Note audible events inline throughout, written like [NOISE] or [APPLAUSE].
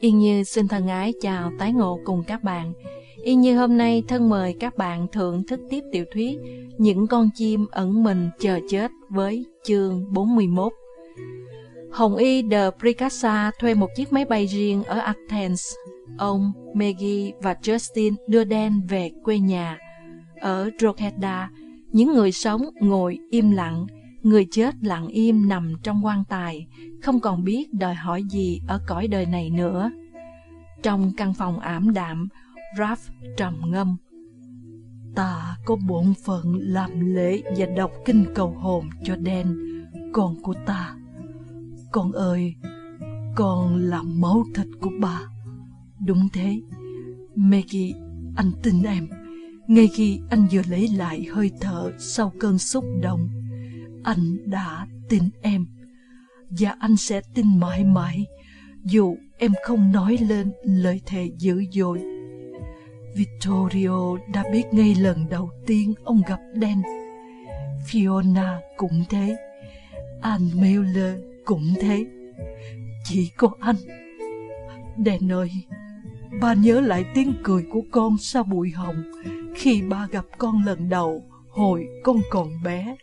Yên Như xin thân ái chào tái ngộ cùng các bạn. Yên Như hôm nay thân mời các bạn thưởng thức tiếp tiểu thuyết Những con chim ẩn mình chờ chết với chương 41. Hồng Y de Pricassa thuê một chiếc máy bay riêng ở Athens. Ông, Maggie và Justin đưa Dan về quê nhà. Ở Drogheda, những người sống ngồi im lặng, người chết lặng im nằm trong quan tài, không còn biết đòi hỏi gì ở cõi đời này nữa. Trong căn phòng ảm đạm, Raph trầm ngâm. Ta có bổn phận làm lễ và đọc kinh cầu hồn cho đen con của ta. Con ơi, con là máu thịt của ba. Đúng thế, Maggie, anh tin em. Ngay khi anh vừa lấy lại hơi thở sau cơn xúc động, anh đã tin em. Và anh sẽ tin mãi mãi, dù em không nói lên lời thề dữ dội. Vittorio đã biết ngay lần đầu tiên ông gặp Dan. Fiona cũng thế. Anh Miller cũng thế. Chỉ có anh. Dan ơi, ba nhớ lại tiếng cười của con sau bụi hồng khi ba gặp con lần đầu hồi con còn bé.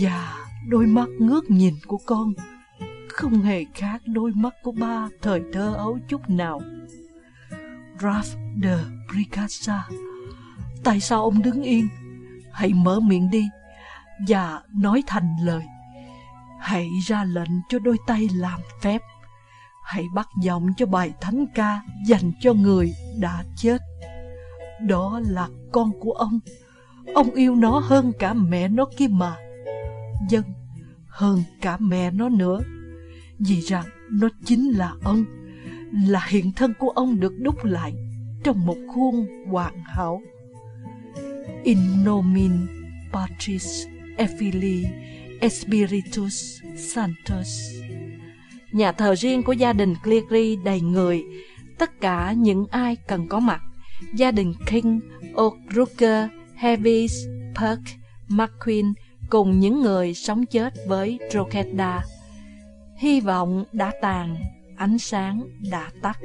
Và đôi mắt ngước nhìn của con không hề khác đôi mắt của ba thời thơ ấu chút nào. Ralph de Bricassa, tại sao ông đứng yên? Hãy mở miệng đi và nói thành lời. Hãy ra lệnh cho đôi tay làm phép. Hãy bắt giọng cho bài thánh ca dành cho người đã chết. Đó là con của ông. Ông yêu nó hơn cả mẹ nó kia mà. Dân, hơn cả mẹ nó nữa. Vì rằng nó chính là ông, là hiện thân của ông được đúc lại trong một khuôn hoàn hảo. In nomin Patris effili Filii Spiritus Sanctus. Nhà thờ riêng của gia đình Cleary đầy người, tất cả những ai cần có mặt. Gia đình King, O'Rooker, Heavis, Perk, McQueen cùng những người sống chết với Drogheda. Hy vọng đã tàn, ánh sáng đã tắt.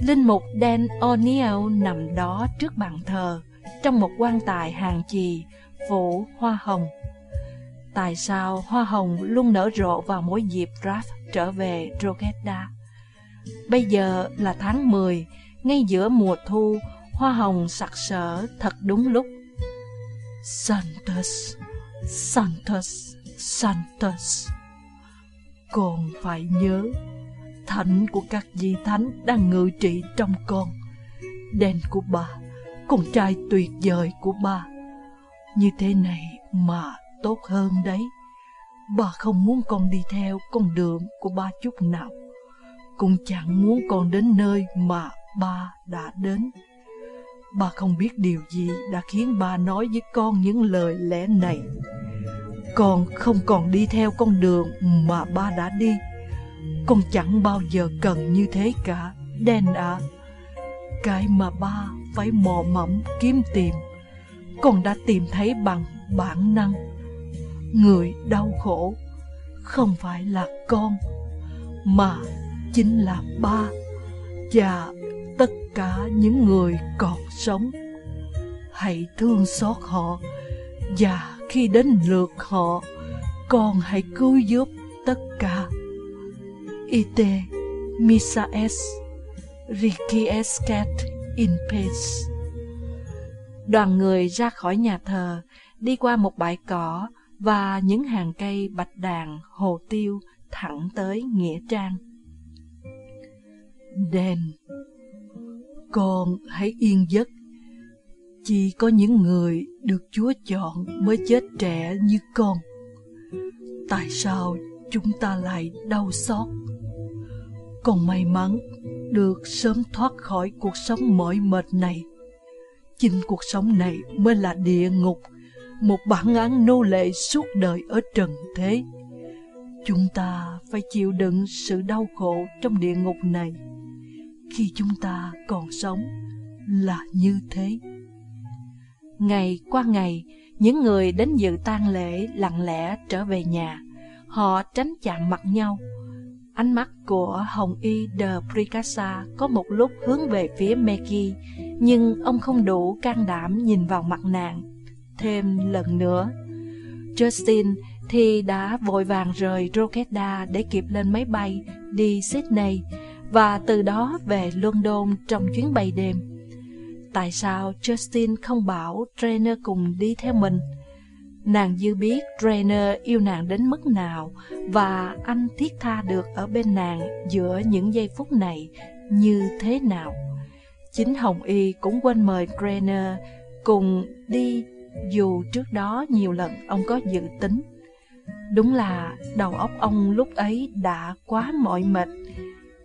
Linh mục Dan O'Neill nằm đó trước bàn thờ, trong một quan tài hàng chì, phủ hoa hồng. Tại sao hoa hồng luôn nở rộ vào mỗi dịp Raph trở về Drogheda? Bây giờ là tháng 10, ngay giữa mùa thu, hoa hồng sặc sỡ thật đúng lúc. Santos, Santos, Santos. Con phải nhớ, thánh của các vị thánh đang ngự trị trong con. Đen của bà, con trai tuyệt vời của bà. Như thế này mà tốt hơn đấy. Bà không muốn con đi theo con đường của ba chút nào. Cũng chẳng muốn con đến nơi mà ba đã đến. Ba không biết điều gì đã khiến ba nói với con những lời lẽ này. Con không còn đi theo con đường mà ba đã đi. Con chẳng bao giờ cần như thế cả, đen ạ. Cái mà ba phải mò mẫm kiếm tìm, con đã tìm thấy bằng bản năng. Người đau khổ không phải là con, mà chính là ba và tất cả những người còn sống. Hãy thương xót họ và khi đến lượt họ, con hãy cứu giúp tất cả. Ite misa es requiescat in pace. Đoàn người ra khỏi nhà thờ, đi qua một bãi cỏ và những hàng cây bạch đàn, hồ tiêu thẳng tới Nghĩa Trang. Đền con hãy yên giấc. Chỉ có những người được Chúa chọn mới chết trẻ như con. Tại sao chúng ta lại đau xót? Con may mắn được sớm thoát khỏi cuộc sống mỏi mệt này. Chính cuộc sống này mới là địa ngục, một bản án nô lệ suốt đời ở trần thế. Chúng ta phải chịu đựng sự đau khổ trong địa ngục này. Khi chúng ta còn sống là như thế. Ngày qua ngày, những người đến dự tang lễ lặng lẽ trở về nhà. Họ tránh chạm mặt nhau. Ánh mắt của Hồng Y de Pricassa có một lúc hướng về phía meki nhưng ông không đủ can đảm nhìn vào mặt nàng. Thêm lần nữa, Justin thì đã vội vàng rời Rokeda để kịp lên máy bay đi Sydney và từ đó về London trong chuyến bay đêm. Tại sao Justin không bảo Trainer cùng đi theo mình? Nàng dư biết Trainer yêu nàng đến mức nào và anh thiết tha được ở bên nàng giữa những giây phút này như thế nào. Chính Hồng Y cũng quên mời Trainer cùng đi dù trước đó nhiều lần ông có dự tính. Đúng là đầu óc ông lúc ấy đã quá mỏi mệt.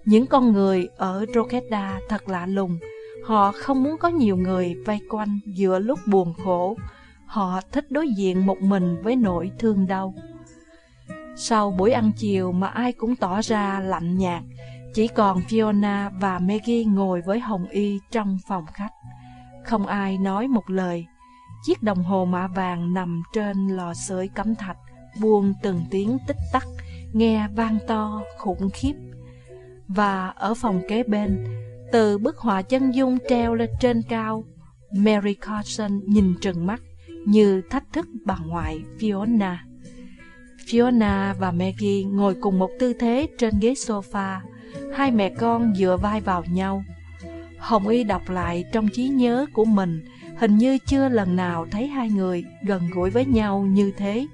Những con người ở Drogheda thật lạ lùng. Họ không muốn có nhiều người vây quanh giữa lúc buồn khổ. Họ thích đối diện một mình với nỗi thương đau. Sau buổi ăn chiều mà ai cũng tỏ ra lạnh nhạt, chỉ còn Fiona và Maggie ngồi với Hồng Y trong phòng khách. Không ai nói một lời. Chiếc đồng hồ mạ vàng nằm trên lò sưởi cắm thạch, buông từng tiếng tích tắc, nghe vang to, khủng khiếp. Và ở phòng kế bên, từ bức họa chân dung treo lên trên cao, Mary Carson nhìn trừng mắt như thách thức bà ngoại Fiona. Fiona và Maggie ngồi cùng một tư thế trên ghế sofa, hai mẹ con dựa vai vào nhau. Hồng Y đọc lại trong trí nhớ của mình, hình như chưa lần nào thấy hai người gần gũi với nhau như thế.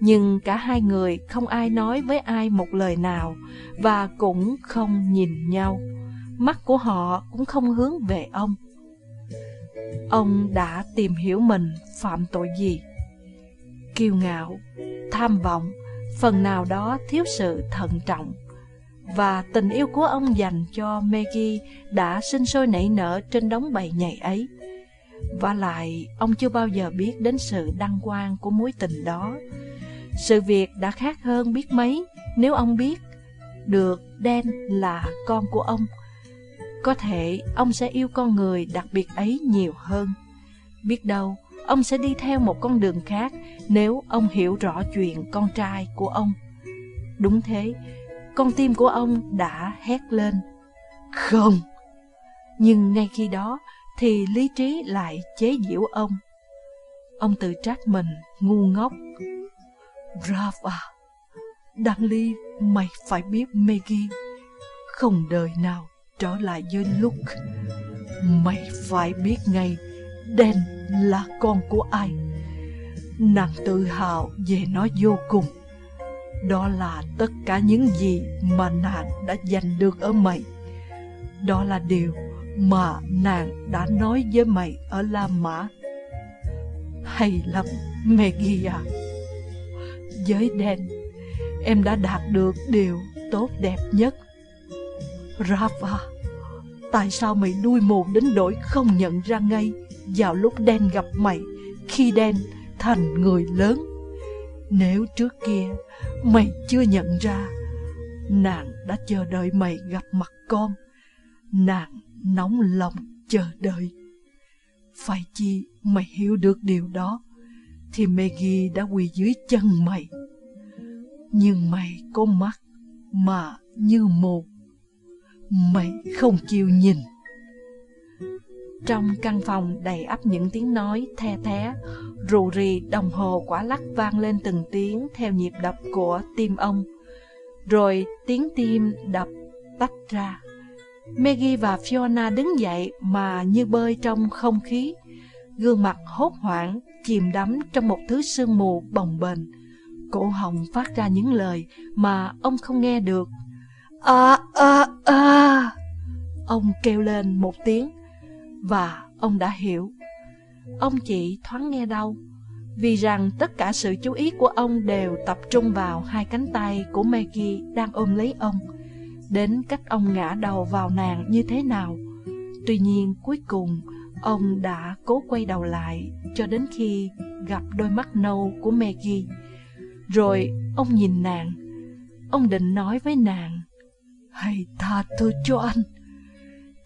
Nhưng cả hai người không ai nói với ai một lời nào và cũng không nhìn nhau. Mắt của họ cũng không hướng về ông. Ông đã tìm hiểu mình phạm tội gì? Kiêu ngạo, tham vọng, phần nào đó thiếu sự thận trọng. Và tình yêu của ông dành cho Maggie đã sinh sôi nảy nở trên đống bầy nhảy ấy. Và lại, ông chưa bao giờ biết đến sự đăng quang của mối tình đó. Sự việc đã khác hơn biết mấy nếu ông biết được Dan là con của ông. Có thể ông sẽ yêu con người đặc biệt ấy nhiều hơn. Biết đâu, ông sẽ đi theo một con đường khác nếu ông hiểu rõ chuyện con trai của ông. Đúng thế, con tim của ông đã hét lên. Không! Nhưng ngay khi đó thì lý trí lại chế giễu ông. Ông tự trách mình ngu ngốc Rava, Đăng Ly, mày phải biết Maggie không đời nào trở lại với Luke. Mày phải biết ngay Dan là con của ai. Nàng tự hào về nó vô cùng. Đó là tất cả những gì mà nàng đã giành được ở mày. Đó là điều mà nàng đã nói với mày ở La Mã. Hay lắm, Maggie à với đen. Em đã đạt được điều tốt đẹp nhất. Rafa, Tại sao mày đuôi mù đến đổi không nhận ra ngay Vào lúc đen gặp mày Khi đen thành người lớn? Nếu trước kia mày chưa nhận ra, Nàng đã chờ đợi mày gặp mặt con. Nàng nóng lòng chờ đợi. Phải chi mày hiểu được điều đó thì Maggie đã quỳ dưới chân mày. Nhưng mày có mắt mà như mù. Mày không chịu nhìn. Trong căn phòng đầy ắp những tiếng nói the thé, rù rì đồng hồ quả lắc vang lên từng tiếng theo nhịp đập của tim ông. Rồi tiếng tim đập tách ra. Maggie và Fiona đứng dậy mà như bơi trong không khí, gương mặt hốt hoảng chìm đắm trong một thứ sương mù bồng bềnh. Cổ họng phát ra những lời mà ông không nghe được. À, à, à. Ông kêu lên một tiếng và ông đã hiểu. Ông chỉ thoáng nghe đau vì rằng tất cả sự chú ý của ông đều tập trung vào hai cánh tay của Maggie đang ôm lấy ông, đến cách ông ngã đầu vào nàng như thế nào. Tuy nhiên cuối cùng, Ông đã cố quay đầu lại cho đến khi gặp đôi mắt nâu của Maggie. Rồi ông nhìn nàng. Ông định nói với nàng, Hãy tha thứ cho anh.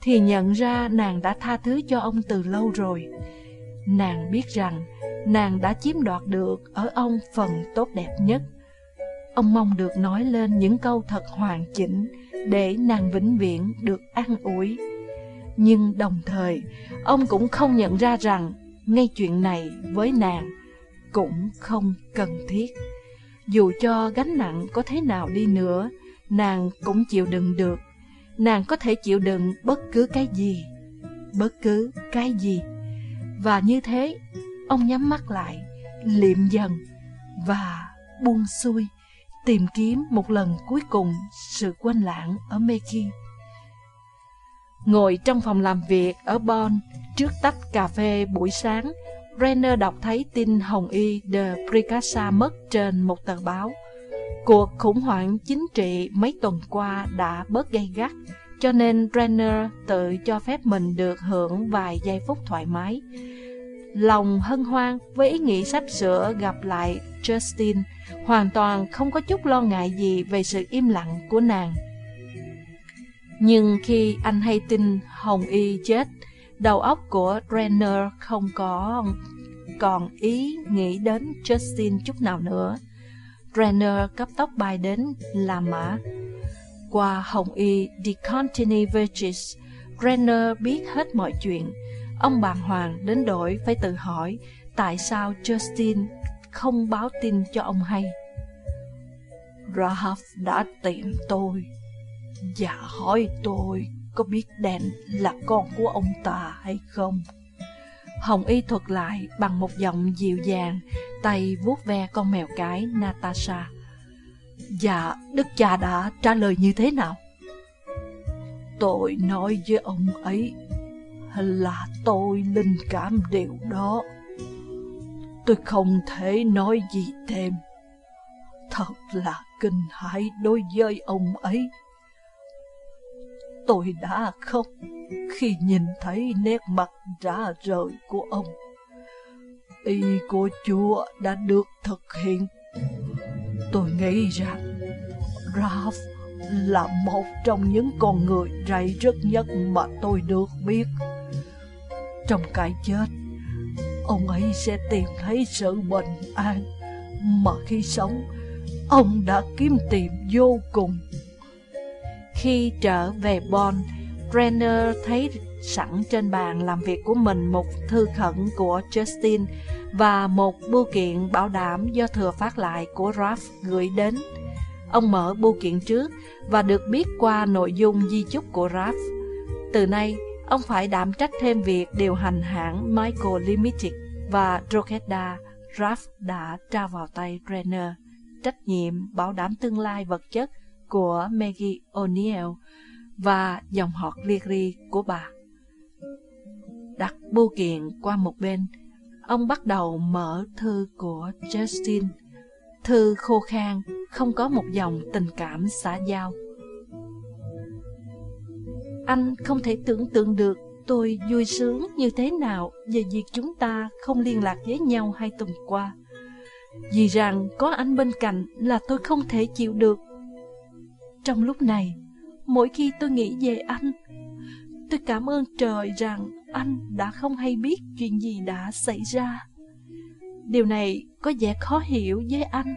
Thì nhận ra nàng đã tha thứ cho ông từ lâu rồi. Nàng biết rằng nàng đã chiếm đoạt được ở ông phần tốt đẹp nhất. Ông mong được nói lên những câu thật hoàn chỉnh để nàng vĩnh viễn được an ủi. Nhưng đồng thời, ông cũng không nhận ra rằng ngay chuyện này với nàng cũng không cần thiết. Dù cho gánh nặng có thế nào đi nữa, nàng cũng chịu đựng được. Nàng có thể chịu đựng bất cứ cái gì, bất cứ cái gì. Và như thế, ông nhắm mắt lại, liệm dần và buông xuôi, tìm kiếm một lần cuối cùng sự quên lãng ở Meki. Ngồi trong phòng làm việc ở Bonn, trước tách cà phê buổi sáng, Renner đọc thấy tin Hồng Y de Pricassa mất trên một tờ báo. Cuộc khủng hoảng chính trị mấy tuần qua đã bớt gay gắt, cho nên Renner tự cho phép mình được hưởng vài giây phút thoải mái. Lòng hân hoan với ý nghĩ sắp sửa gặp lại Justin, hoàn toàn không có chút lo ngại gì về sự im lặng của nàng. Nhưng khi anh hay tin Hồng Y chết, đầu óc của Renner không có còn ý nghĩ đến Justin chút nào nữa. Renner cấp tốc bay đến La Mã. Qua Hồng Y di Contini Virgis, Renner biết hết mọi chuyện. Ông bàng hoàng đến đổi phải tự hỏi tại sao Justin không báo tin cho ông hay. Rahaf đã tìm tôi dạ hỏi tôi có biết đen là con của ông ta hay không. Hồng Y thuật lại bằng một giọng dịu dàng, tay vuốt ve con mèo cái Natasha. Dạ, đức cha đã trả lời như thế nào? Tôi nói với ông ấy là tôi linh cảm điều đó. Tôi không thể nói gì thêm. Thật là kinh hãi đối với ông ấy. Tôi đã khóc khi nhìn thấy nét mặt rã rời của ông. Ý của Chúa đã được thực hiện. Tôi nghĩ rằng Ralph là một trong những con người rầy rất nhất mà tôi được biết. Trong cái chết, ông ấy sẽ tìm thấy sự bình an mà khi sống, ông đã kiếm tìm vô cùng. Khi trở về Bonn, Brenner thấy sẵn trên bàn làm việc của mình một thư khẩn của Justin và một bưu kiện bảo đảm do thừa phát lại của Ralph gửi đến. Ông mở bưu kiện trước và được biết qua nội dung di chúc của Ralph. Từ nay, ông phải đảm trách thêm việc điều hành hãng Michael Limited và Drogheda. Ralph đã trao vào tay Brenner trách nhiệm bảo đảm tương lai vật chất của Maggie O'Neill và dòng họ Cleary của bà. Đặt bưu kiện qua một bên, ông bắt đầu mở thư của Justin. Thư khô khan, không có một dòng tình cảm xã giao. Anh không thể tưởng tượng được tôi vui sướng như thế nào về việc chúng ta không liên lạc với nhau hai tuần qua. Vì rằng có anh bên cạnh là tôi không thể chịu được. Trong lúc này, mỗi khi tôi nghĩ về anh, tôi cảm ơn trời rằng anh đã không hay biết chuyện gì đã xảy ra. Điều này có vẻ khó hiểu với anh.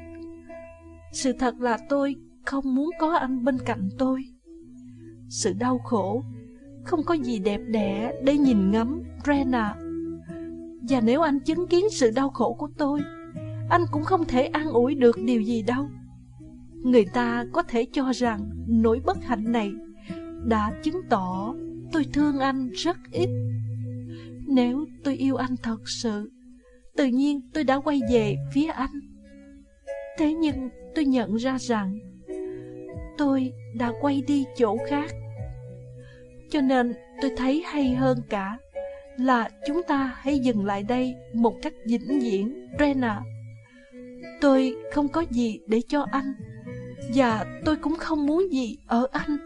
Sự thật là tôi không muốn có anh bên cạnh tôi. Sự đau khổ không có gì đẹp đẽ để nhìn ngắm, Rena. Và nếu anh chứng kiến sự đau khổ của tôi, anh cũng không thể an ủi được điều gì đâu. Người ta có thể cho rằng nỗi bất hạnh này đã chứng tỏ tôi thương anh rất ít. Nếu tôi yêu anh thật sự, tự nhiên tôi đã quay về phía anh. Thế nhưng tôi nhận ra rằng tôi đã quay đi chỗ khác. Cho nên tôi thấy hay hơn cả là chúng ta hãy dừng lại đây một cách vĩnh viễn, Rena. Tôi không có gì để cho anh và tôi cũng không muốn gì ở anh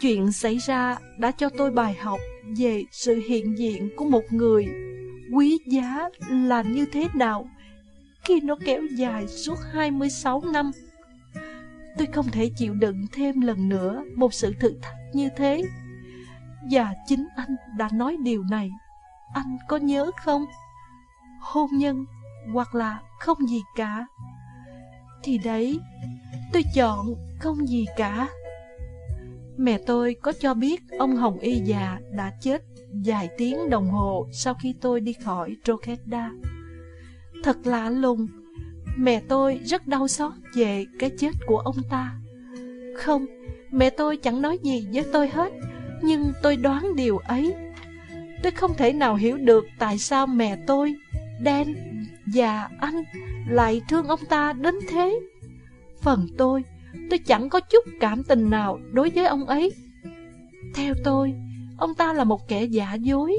Chuyện xảy ra đã cho tôi bài học về sự hiện diện của một người quý giá là như thế nào khi nó kéo dài suốt 26 năm. Tôi không thể chịu đựng thêm lần nữa một sự thử thách như thế. Và chính anh đã nói điều này. Anh có nhớ không? Hôn nhân hoặc là không gì cả thì đấy, tôi chọn không gì cả. Mẹ tôi có cho biết ông Hồng Y già đã chết vài tiếng đồng hồ sau khi tôi đi khỏi Drogheda. Thật lạ lùng, mẹ tôi rất đau xót về cái chết của ông ta. Không, mẹ tôi chẳng nói gì với tôi hết, nhưng tôi đoán điều ấy. Tôi không thể nào hiểu được tại sao mẹ tôi, Dan và anh lại thương ông ta đến thế. Phần tôi, tôi chẳng có chút cảm tình nào đối với ông ấy. Theo tôi, ông ta là một kẻ giả dối.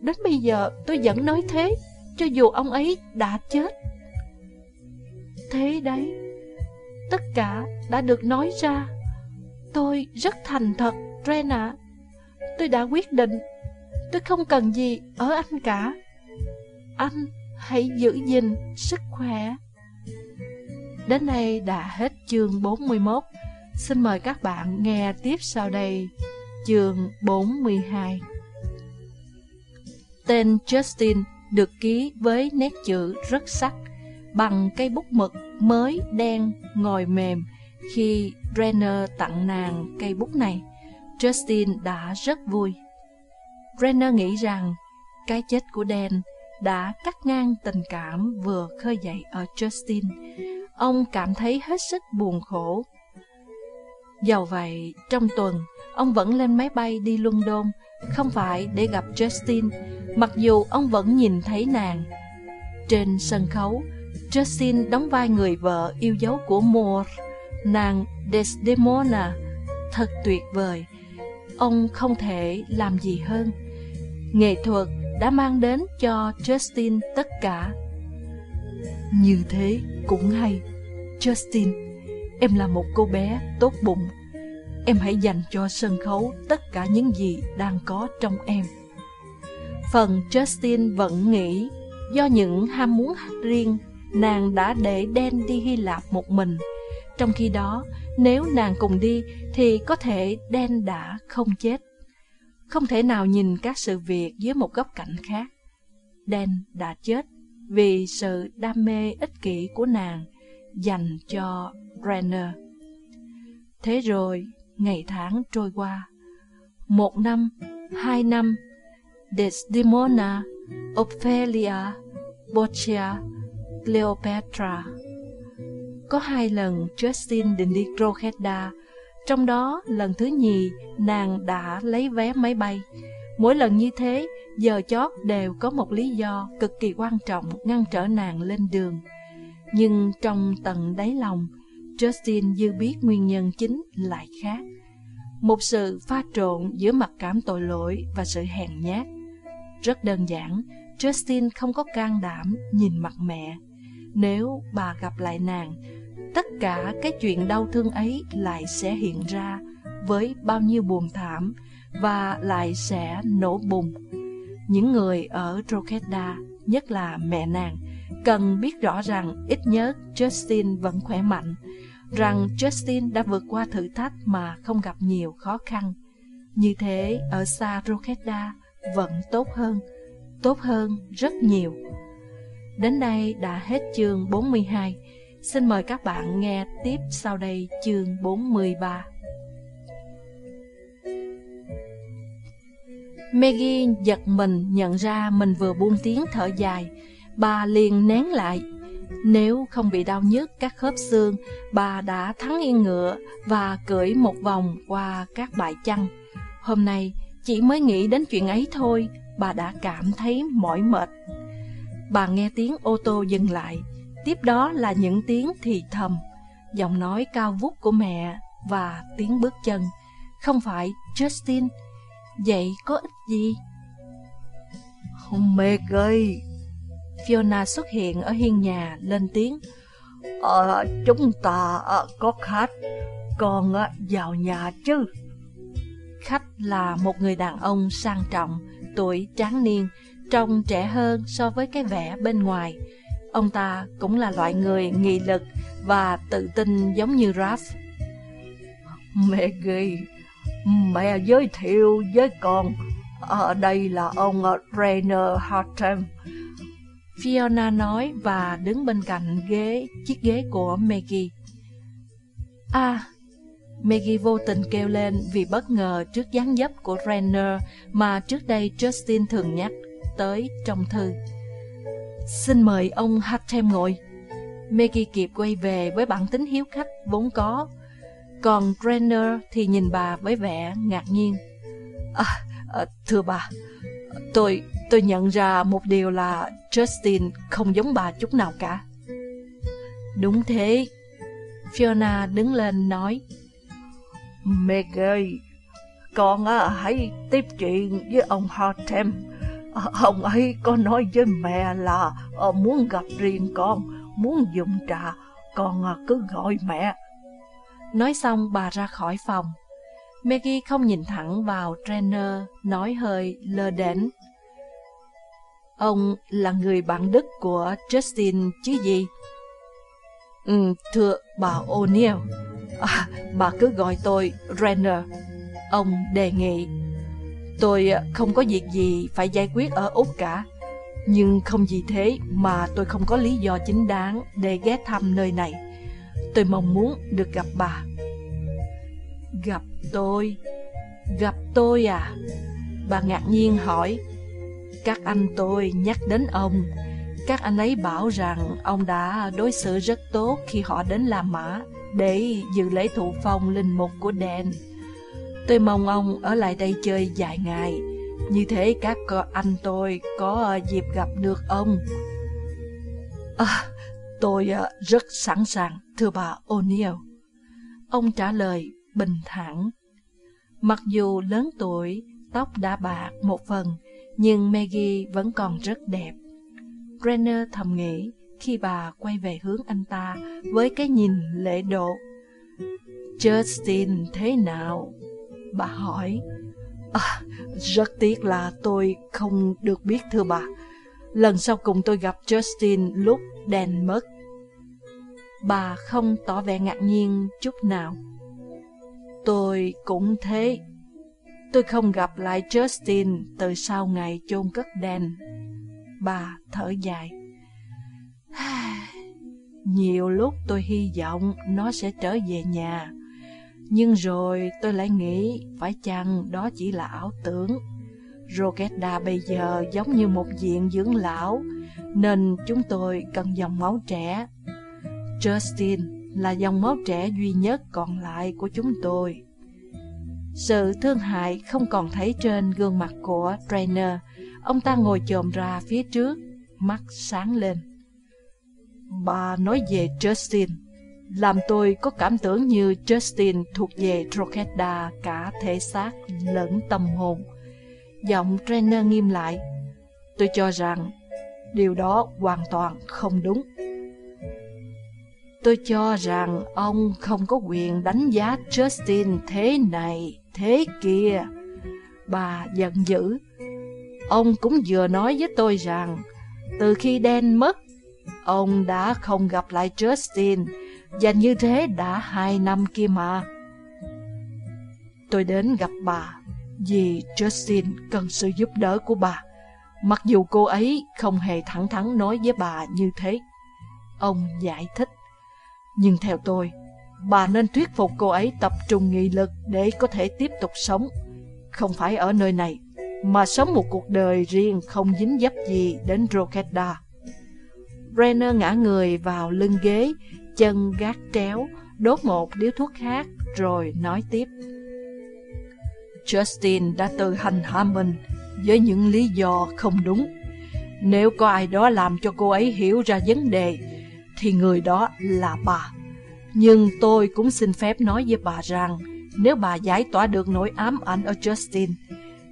Đến bây giờ tôi vẫn nói thế, cho dù ông ấy đã chết. Thế đấy, tất cả đã được nói ra. Tôi rất thành thật, Rena. Tôi đã quyết định, tôi không cần gì ở anh cả. Anh hãy giữ gìn sức khỏe. Đến đây đã hết chương 41. Xin mời các bạn nghe tiếp sau đây chương 42. Tên Justin được ký với nét chữ rất sắc, bằng cây bút mực mới đen ngồi mềm khi Renner tặng nàng cây bút này. Justin đã rất vui. Renner nghĩ rằng cái chết của Dan đã cắt ngang tình cảm vừa khơi dậy ở Justin. Ông cảm thấy hết sức buồn khổ. Dầu vậy, trong tuần, ông vẫn lên máy bay đi London, không phải để gặp Justin, mặc dù ông vẫn nhìn thấy nàng. Trên sân khấu, Justin đóng vai người vợ yêu dấu của Moore, nàng Desdemona, thật tuyệt vời. Ông không thể làm gì hơn. Nghệ thuật đã mang đến cho Justin tất cả. Như thế cũng hay. Justin, em là một cô bé tốt bụng. Em hãy dành cho sân khấu tất cả những gì đang có trong em. Phần Justin vẫn nghĩ do những ham muốn riêng, nàng đã để Dan đi Hy Lạp một mình. Trong khi đó, nếu nàng cùng đi thì có thể Dan đã không chết. Không thể nào nhìn các sự việc dưới một góc cạnh khác. Dan đã chết vì sự đam mê ích kỷ của nàng dành cho Brenner. Thế rồi, ngày tháng trôi qua. Một năm, hai năm, Desdemona, Ophelia, Boccia, Cleopatra. Có hai lần Justin định đi Drogheda trong đó, lần thứ nhì, nàng đã lấy vé máy bay. Mỗi lần như thế, giờ chót đều có một lý do cực kỳ quan trọng ngăn trở nàng lên đường. Nhưng trong tầng đáy lòng, Justin dư biết nguyên nhân chính lại khác. Một sự pha trộn giữa mặc cảm tội lỗi và sự hèn nhát. Rất đơn giản, Justin không có can đảm nhìn mặt mẹ. Nếu bà gặp lại nàng, tất cả cái chuyện đau thương ấy lại sẽ hiện ra với bao nhiêu buồn thảm và lại sẽ nổ bùng. Những người ở Drogheda, nhất là mẹ nàng, cần biết rõ rằng ít nhất Justin vẫn khỏe mạnh, rằng Justin đã vượt qua thử thách mà không gặp nhiều khó khăn. Như thế, ở xa Drogheda vẫn tốt hơn, tốt hơn rất nhiều. Đến đây đã hết chương 42. Xin mời các bạn nghe tiếp sau đây chương 43. Maggie giật mình nhận ra mình vừa buông tiếng thở dài. Bà liền nén lại. Nếu không bị đau nhức các khớp xương, bà đã thắng yên ngựa và cưỡi một vòng qua các bãi chăn. Hôm nay, chỉ mới nghĩ đến chuyện ấy thôi, bà đã cảm thấy mỏi mệt. Bà nghe tiếng ô tô dừng lại, Tiếp đó là những tiếng thì thầm, giọng nói cao vút của mẹ và tiếng bước chân. Không phải Justin, vậy có ích gì? Mẹ ơi! Fiona xuất hiện ở hiên nhà lên tiếng. Ờ, chúng ta ờ, có khách, con ờ, vào nhà chứ. Khách là một người đàn ông sang trọng, tuổi tráng niên, trông trẻ hơn so với cái vẻ bên ngoài. Ông ta cũng là loại người nghị lực và tự tin giống như Raph. Mẹ ghi, mẹ giới thiệu với con, ở đây là ông Rainer Hartem. Fiona nói và đứng bên cạnh ghế chiếc ghế của Maggie. À, Maggie vô tình kêu lên vì bất ngờ trước dáng dấp của Renner mà trước đây Justin thường nhắc tới trong thư. Xin mời ông Hatem ngồi. Maggie kịp quay về với bản tính hiếu khách vốn có, còn Trainer thì nhìn bà với vẻ ngạc nhiên. À, à, thưa bà, tôi tôi nhận ra một điều là Justin không giống bà chút nào cả. Đúng thế. Fiona đứng lên nói. Maggie, con á, hãy tiếp chuyện với ông Hartem. Ông ấy có nói với mẹ là ờ, muốn gặp riêng con, muốn dùng trà, con cứ gọi mẹ. Nói xong bà ra khỏi phòng. Maggie không nhìn thẳng vào trainer, nói hơi lơ đễnh. Ông là người bạn đức của Justin chứ gì? Ừ, thưa bà O'Neill, à, bà cứ gọi tôi Renner. Ông đề nghị. Tôi không có việc gì phải giải quyết ở Úc cả. Nhưng không vì thế mà tôi không có lý do chính đáng để ghé thăm nơi này. Tôi mong muốn được gặp bà. Gặp tôi? Gặp tôi à? Bà ngạc nhiên hỏi. Các anh tôi nhắc đến ông. Các anh ấy bảo rằng ông đã đối xử rất tốt khi họ đến La Mã để dự lễ thụ phong linh mục của đền. Tôi mong ông ở lại đây chơi vài ngày. Như thế các anh tôi có dịp gặp được ông. À, tôi à, rất sẵn sàng, thưa bà O'Neill. Ông trả lời bình thản. Mặc dù lớn tuổi, tóc đã bạc một phần, nhưng Maggie vẫn còn rất đẹp. Brenner thầm nghĩ khi bà quay về hướng anh ta với cái nhìn lễ độ. Justin thế nào? Bà hỏi. À, rất tiếc là tôi không được biết thưa bà. Lần sau cùng tôi gặp Justin lúc đèn mất. Bà không tỏ vẻ ngạc nhiên chút nào. Tôi cũng thế. Tôi không gặp lại Justin từ sau ngày chôn cất đèn. Bà thở dài. [SIGHS] Nhiều lúc tôi hy vọng nó sẽ trở về nhà. Nhưng rồi tôi lại nghĩ phải chăng đó chỉ là ảo tưởng. Rogeda bây giờ giống như một diện dưỡng lão, nên chúng tôi cần dòng máu trẻ. Justin là dòng máu trẻ duy nhất còn lại của chúng tôi. Sự thương hại không còn thấy trên gương mặt của trainer. Ông ta ngồi chồm ra phía trước, mắt sáng lên. Bà nói về Justin, làm tôi có cảm tưởng như Justin thuộc về Drogheda cả thể xác lẫn tâm hồn. Giọng trainer nghiêm lại. Tôi cho rằng điều đó hoàn toàn không đúng. Tôi cho rằng ông không có quyền đánh giá Justin thế này, thế kia. Bà giận dữ. Ông cũng vừa nói với tôi rằng, từ khi Dan mất, ông đã không gặp lại Justin, và như thế đã hai năm kia mà. Tôi đến gặp bà vì Justin cần sự giúp đỡ của bà, mặc dù cô ấy không hề thẳng thắn nói với bà như thế. Ông giải thích. Nhưng theo tôi, bà nên thuyết phục cô ấy tập trung nghị lực để có thể tiếp tục sống. Không phải ở nơi này, mà sống một cuộc đời riêng không dính dấp gì đến Rokeda. Brenner ngã người vào lưng ghế, chân gác tréo, đốt một điếu thuốc khác, rồi nói tiếp. Justin đã tự hành hạ mình với những lý do không đúng. Nếu có ai đó làm cho cô ấy hiểu ra vấn đề, thì người đó là bà. Nhưng tôi cũng xin phép nói với bà rằng, nếu bà giải tỏa được nỗi ám ảnh ở Justin,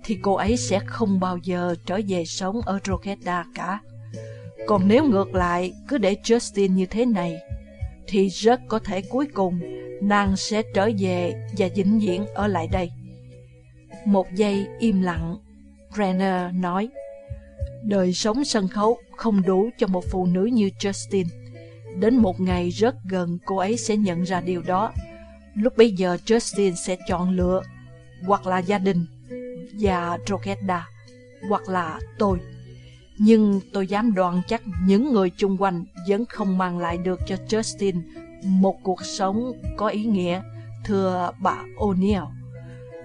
thì cô ấy sẽ không bao giờ trở về sống ở Drogheda cả. Còn nếu ngược lại, cứ để Justin như thế này, thì rất có thể cuối cùng nàng sẽ trở về và vĩnh viễn ở lại đây. Một giây im lặng, Renner nói, đời sống sân khấu không đủ cho một phụ nữ như Justin. Đến một ngày rất gần cô ấy sẽ nhận ra điều đó. Lúc bây giờ Justin sẽ chọn lựa hoặc là gia đình và Rogetta hoặc là tôi. Nhưng tôi dám đoan chắc những người chung quanh vẫn không mang lại được cho Justin một cuộc sống có ý nghĩa, thưa bà O'Neill.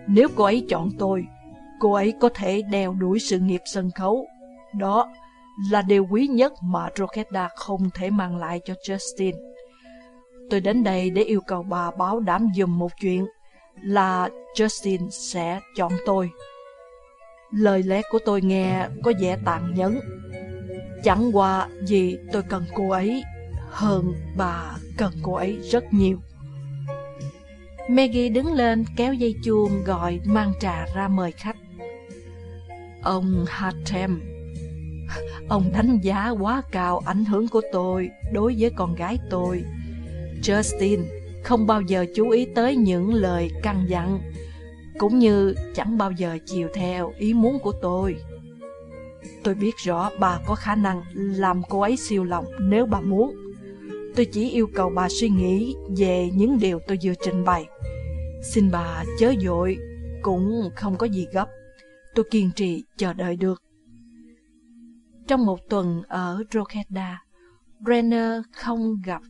Nếu cô ấy chọn tôi, cô ấy có thể đeo đuổi sự nghiệp sân khấu. Đó là điều quý nhất mà Rocketta không thể mang lại cho Justin. Tôi đến đây để yêu cầu bà báo đảm dùm một chuyện là Justin sẽ chọn tôi. Lời lẽ của tôi nghe có vẻ tàn nhẫn. Chẳng qua vì tôi cần cô ấy hơn bà cần cô ấy rất nhiều. Maggie đứng lên kéo dây chuông gọi mang trà ra mời khách. Ông Hatem, ông đánh giá quá cao ảnh hưởng của tôi đối với con gái tôi. Justin không bao giờ chú ý tới những lời căn dặn, cũng như chẳng bao giờ chiều theo ý muốn của tôi. Tôi biết rõ bà có khả năng làm cô ấy siêu lòng nếu bà muốn. Tôi chỉ yêu cầu bà suy nghĩ về những điều tôi vừa trình bày. Xin bà chớ dội, cũng không có gì gấp. Tôi kiên trì chờ đợi được. Trong một tuần ở Drogheda, Brenner không gặp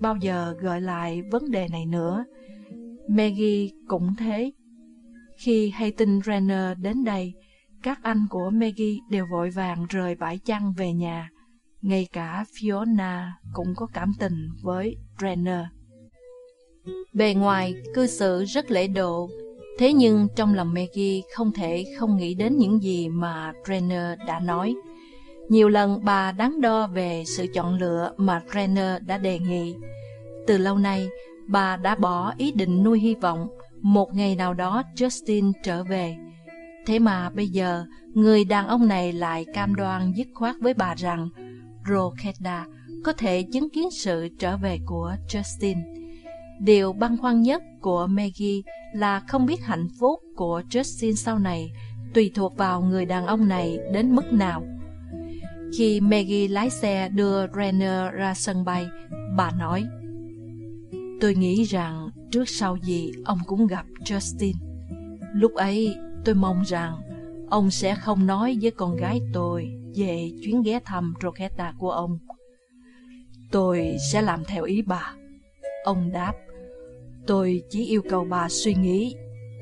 bao giờ gợi lại vấn đề này nữa. Maggie cũng thế. Khi hay tin Renner đến đây, các anh của Maggie đều vội vàng rời bãi chăn về nhà. Ngay cả Fiona cũng có cảm tình với Renner. Bề ngoài, cư xử rất lễ độ, thế nhưng trong lòng Maggie không thể không nghĩ đến những gì mà Renner đã nói. Nhiều lần bà đắn đo về sự chọn lựa mà Renner đã đề nghị. Từ lâu nay, bà đã bỏ ý định nuôi hy vọng một ngày nào đó Justin trở về. Thế mà bây giờ, người đàn ông này lại cam đoan dứt khoát với bà rằng Rokeda có thể chứng kiến sự trở về của Justin. Điều băn khoăn nhất của Maggie là không biết hạnh phúc của Justin sau này tùy thuộc vào người đàn ông này đến mức nào. Khi Maggie lái xe đưa Renner ra sân bay, bà nói Tôi nghĩ rằng trước sau gì ông cũng gặp Justin. Lúc ấy tôi mong rằng ông sẽ không nói với con gái tôi về chuyến ghé thăm Roketa của ông. Tôi sẽ làm theo ý bà. Ông đáp, tôi chỉ yêu cầu bà suy nghĩ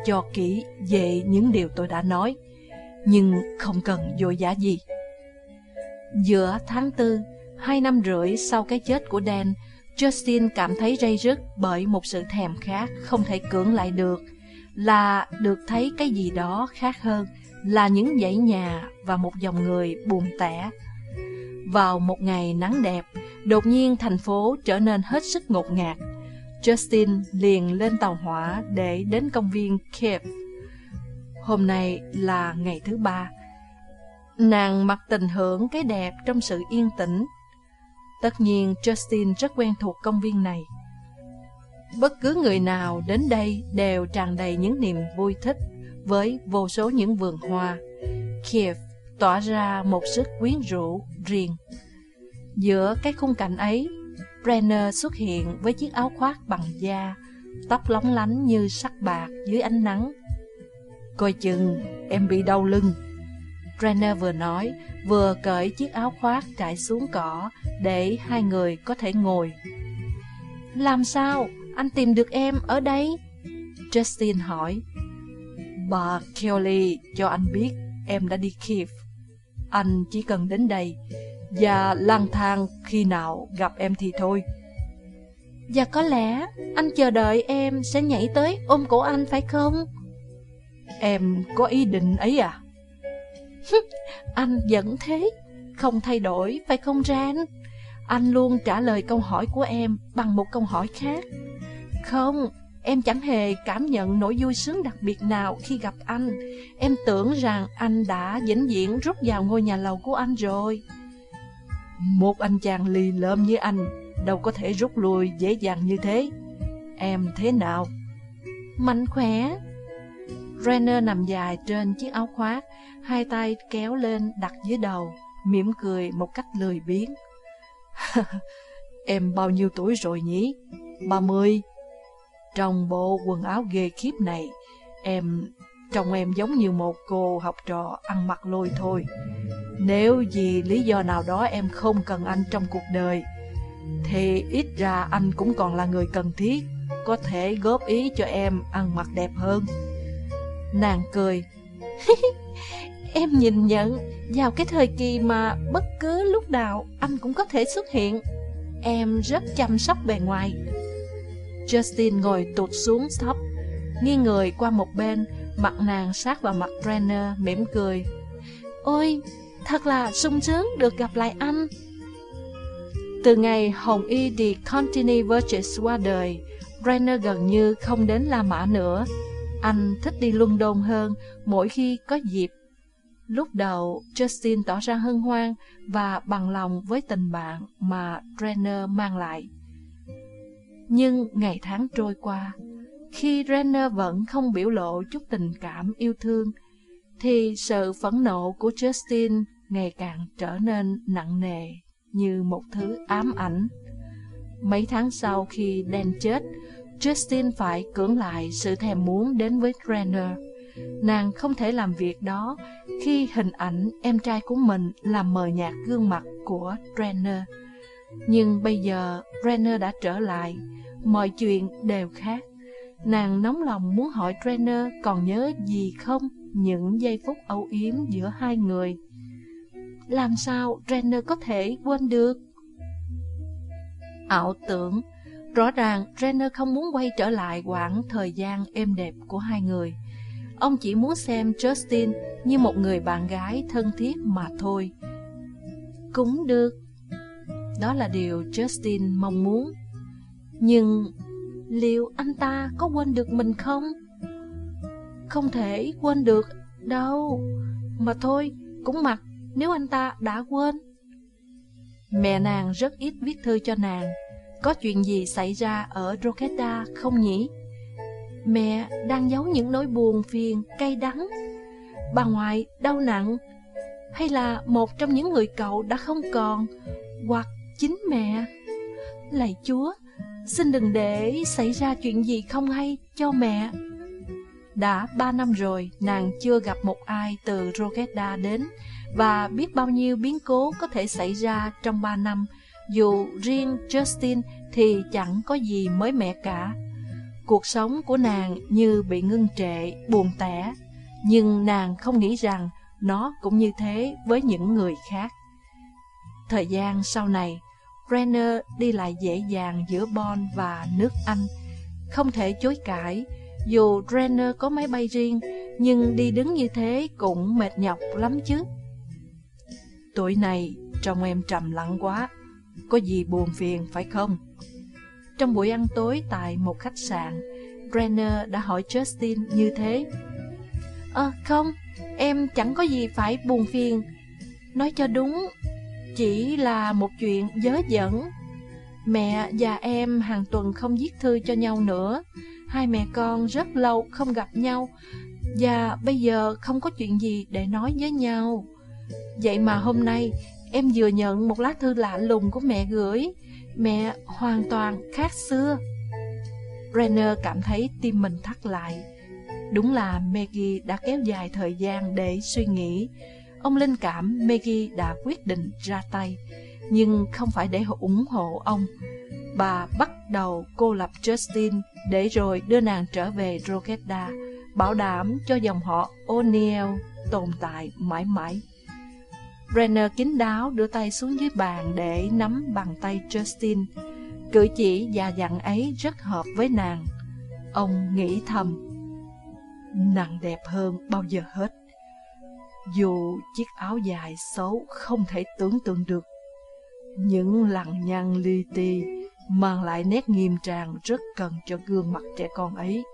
cho kỹ về những điều tôi đã nói, nhưng không cần vô giá gì. Giữa tháng tư, hai năm rưỡi sau cái chết của Dan, Justin cảm thấy rây rứt bởi một sự thèm khát không thể cưỡng lại được, là được thấy cái gì đó khác hơn, là những dãy nhà và một dòng người buồn tẻ. Vào một ngày nắng đẹp, đột nhiên thành phố trở nên hết sức ngột ngạt. Justin liền lên tàu hỏa để đến công viên Cape. Hôm nay là ngày thứ ba. Nàng mặc tình hưởng cái đẹp trong sự yên tĩnh Tất nhiên Justin rất quen thuộc công viên này. Bất cứ người nào đến đây đều tràn đầy những niềm vui thích với vô số những vườn hoa. Kiev tỏa ra một sức quyến rũ riêng. Giữa cái khung cảnh ấy, Brenner xuất hiện với chiếc áo khoác bằng da, tóc lóng lánh như sắc bạc dưới ánh nắng. Coi chừng, em bị đau lưng. Brenner vừa nói, vừa cởi chiếc áo khoác trải xuống cỏ để hai người có thể ngồi. Làm sao? Anh tìm được em ở đây? Justin hỏi. Bà Kelly cho anh biết em đã đi Kiev. Anh chỉ cần đến đây và lang thang khi nào gặp em thì thôi. Và có lẽ anh chờ đợi em sẽ nhảy tới ôm cổ anh phải không? Em có ý định ấy à? [LAUGHS] anh vẫn thế, không thay đổi, phải không Ran? Anh luôn trả lời câu hỏi của em bằng một câu hỏi khác. Không, em chẳng hề cảm nhận nỗi vui sướng đặc biệt nào khi gặp anh. Em tưởng rằng anh đã vĩnh viễn rút vào ngôi nhà lầu của anh rồi. Một anh chàng lì lợm như anh đâu có thể rút lui dễ dàng như thế. Em thế nào? Mạnh khỏe. Renner nằm dài trên chiếc áo khoác, hai tay kéo lên đặt dưới đầu, mỉm cười một cách lười biếng. [LAUGHS] em bao nhiêu tuổi rồi nhỉ? Ba mươi. Trong bộ quần áo ghê khiếp này, em trông em giống như một cô học trò ăn mặc lôi thôi. Nếu vì lý do nào đó em không cần anh trong cuộc đời, thì ít ra anh cũng còn là người cần thiết, có thể góp ý cho em ăn mặc đẹp hơn. Nàng cười. [LAUGHS] Em nhìn nhận vào cái thời kỳ mà bất cứ lúc nào anh cũng có thể xuất hiện. Em rất chăm sóc bề ngoài. Justin ngồi tụt xuống thấp, nghiêng người qua một bên, mặt nàng sát vào mặt Brenner, mỉm cười. Ôi, thật là sung sướng được gặp lại anh. Từ ngày Hồng Y đi Contini Verges qua đời, Brenner gần như không đến La Mã nữa. Anh thích đi London hơn mỗi khi có dịp. Lúc đầu, Justin tỏ ra hân hoan và bằng lòng với tình bạn mà Renner mang lại. Nhưng ngày tháng trôi qua, khi Renner vẫn không biểu lộ chút tình cảm yêu thương, thì sự phẫn nộ của Justin ngày càng trở nên nặng nề như một thứ ám ảnh. Mấy tháng sau khi Dan chết, Justin phải cưỡng lại sự thèm muốn đến với Renner. Nàng không thể làm việc đó khi hình ảnh em trai của mình làm mờ nhạt gương mặt của Renner. Nhưng bây giờ Renner đã trở lại, mọi chuyện đều khác. Nàng nóng lòng muốn hỏi trainer còn nhớ gì không những giây phút âu yếm giữa hai người. Làm sao trainer có thể quên được? Ảo tưởng, rõ ràng trainer không muốn quay trở lại quãng thời gian êm đẹp của hai người. Ông chỉ muốn xem Justin như một người bạn gái thân thiết mà thôi. Cũng được. Đó là điều Justin mong muốn. Nhưng liệu anh ta có quên được mình không? Không thể quên được đâu. Mà thôi, cũng mặc nếu anh ta đã quên. Mẹ nàng rất ít viết thư cho nàng. Có chuyện gì xảy ra ở Roketa không nhỉ? Mẹ đang giấu những nỗi buồn phiền, cay đắng. Bà ngoại đau nặng, hay là một trong những người cậu đã không còn, hoặc chính mẹ. Lạy Chúa, Xin đừng để xảy ra chuyện gì không hay cho mẹ Đã ba năm rồi nàng chưa gặp một ai từ Rogeda đến Và biết bao nhiêu biến cố có thể xảy ra trong ba năm Dù riêng Justin thì chẳng có gì mới mẻ cả Cuộc sống của nàng như bị ngưng trệ, buồn tẻ Nhưng nàng không nghĩ rằng nó cũng như thế với những người khác Thời gian sau này Brenner đi lại dễ dàng giữa Bonn và nước Anh. Không thể chối cãi, dù Brenner có máy bay riêng, nhưng đi đứng như thế cũng mệt nhọc lắm chứ. Tuổi này, trông em trầm lặng quá, có gì buồn phiền phải không? Trong buổi ăn tối tại một khách sạn, Brenner đã hỏi Justin như thế. Ờ, à, không, em chẳng có gì phải buồn phiền. Nói cho đúng, chỉ là một chuyện dớ dẫn Mẹ và em hàng tuần không viết thư cho nhau nữa Hai mẹ con rất lâu không gặp nhau Và bây giờ không có chuyện gì để nói với nhau Vậy mà hôm nay em vừa nhận một lá thư lạ lùng của mẹ gửi Mẹ hoàn toàn khác xưa Renner cảm thấy tim mình thắt lại Đúng là Maggie đã kéo dài thời gian để suy nghĩ Ông linh cảm Maggie đã quyết định ra tay, nhưng không phải để ủng hộ ông. Bà bắt đầu cô lập Justin để rồi đưa nàng trở về Rogeda, bảo đảm cho dòng họ O'Neill tồn tại mãi mãi. Brenner kín đáo đưa tay xuống dưới bàn để nắm bàn tay Justin. Cử chỉ già dặn ấy rất hợp với nàng. Ông nghĩ thầm, nàng đẹp hơn bao giờ hết. Dù chiếc áo dài xấu không thể tưởng tượng được, những lằn nhăn li ti mang lại nét nghiêm trang rất cần cho gương mặt trẻ con ấy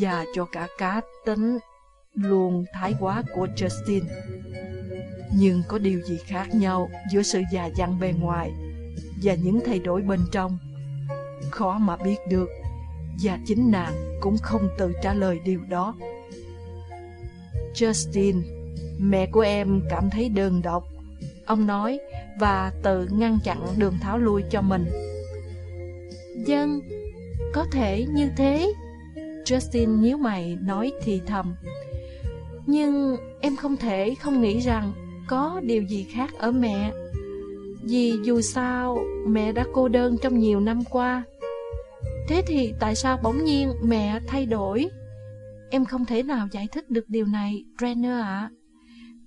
và cho cả cá tính luôn thái quá của Justin. Nhưng có điều gì khác nhau giữa sự già dặn bề ngoài và những thay đổi bên trong? Khó mà biết được, và chính nàng cũng không tự trả lời điều đó. Justin Mẹ của em cảm thấy đơn độc Ông nói Và tự ngăn chặn đường tháo lui cho mình Dân Có thể như thế Justin nhíu mày nói thì thầm nhưng em không thể không nghĩ rằng có điều gì khác ở mẹ. Vì dù sao, mẹ đã cô đơn trong nhiều năm qua. Thế thì tại sao bỗng nhiên mẹ thay đổi? Em không thể nào giải thích được điều này, Trainer ạ.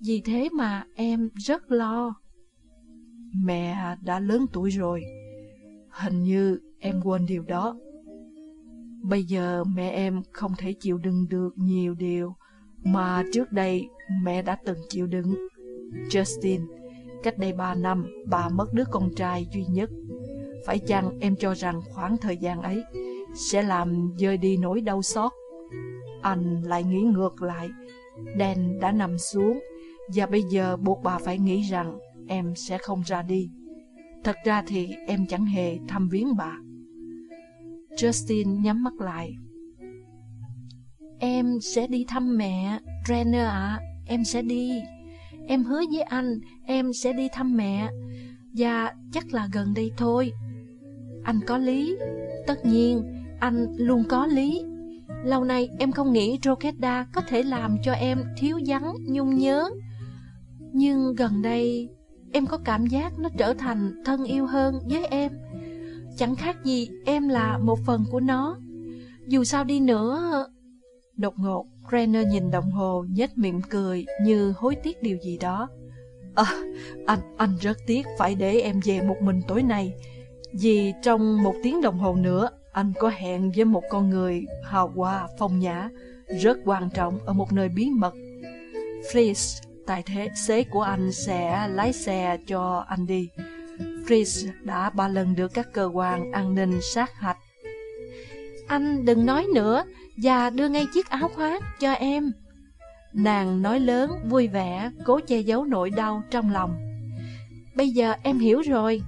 Vì thế mà em rất lo. Mẹ đã lớn tuổi rồi. Hình như em quên điều đó. Bây giờ mẹ em không thể chịu đựng được nhiều điều mà trước đây mẹ đã từng chịu đựng. Justin, cách đây ba năm bà mất đứa con trai duy nhất. Phải chăng em cho rằng khoảng thời gian ấy sẽ làm dơi đi nỗi đau xót? Anh lại nghĩ ngược lại. Dan đã nằm xuống và bây giờ buộc bà phải nghĩ rằng em sẽ không ra đi. Thật ra thì em chẳng hề thăm viếng bà. Justin nhắm mắt lại. Em sẽ đi thăm mẹ, Trainer ạ, em sẽ đi. Em hứa với anh, em sẽ đi thăm mẹ. Và chắc là gần đây thôi. Anh có lý, tất nhiên, anh luôn có lý. Lâu nay em không nghĩ Rokeda có thể làm cho em thiếu vắng, nhung nhớ. Nhưng gần đây, em có cảm giác nó trở thành thân yêu hơn với em. Chẳng khác gì em là một phần của nó. Dù sao đi nữa... Đột ngột, Renner nhìn đồng hồ, nhếch miệng cười như hối tiếc điều gì đó. À, anh, anh rất tiếc phải để em về một mình tối nay. Vì trong một tiếng đồng hồ nữa, anh có hẹn với một con người hào hoa, phong nhã, rất quan trọng ở một nơi bí mật. Fritz, tài thế xế của anh sẽ lái xe cho anh đi. Fritz đã ba lần được các cơ quan an ninh sát hạch. Anh đừng nói nữa và đưa ngay chiếc áo khoác cho em. Nàng nói lớn, vui vẻ, cố che giấu nỗi đau trong lòng. Bây giờ em hiểu rồi,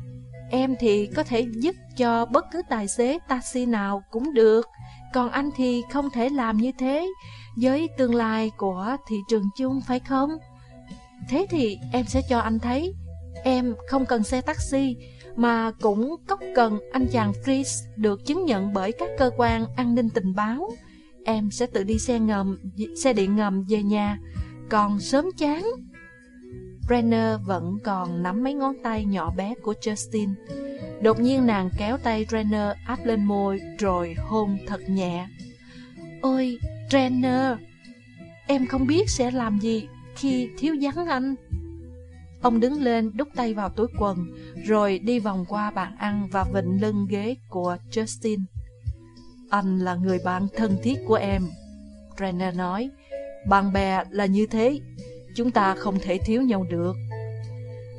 em thì có thể giúp cho bất cứ tài xế taxi nào cũng được, còn anh thì không thể làm như thế với tương lai của thị trường chung phải không? Thế thì em sẽ cho anh thấy Em không cần xe taxi Mà cũng có cần anh chàng Fritz Được chứng nhận bởi các cơ quan an ninh tình báo Em sẽ tự đi xe ngầm, Xe điện ngầm về nhà. Còn sớm chán. Brenner vẫn còn nắm mấy ngón tay nhỏ bé của Justin. Đột nhiên nàng kéo tay Brenner áp lên môi, Rồi hôn thật nhẹ. Ôi, Brenner, Em không biết sẽ làm gì khi thiếu vắng anh. Ông đứng lên đút tay vào túi quần, Rồi đi vòng qua bàn ăn và vịnh lưng ghế của Justin. Anh là người bạn thân thiết của em. Trainer nói Bạn bè là như thế Chúng ta không thể thiếu nhau được.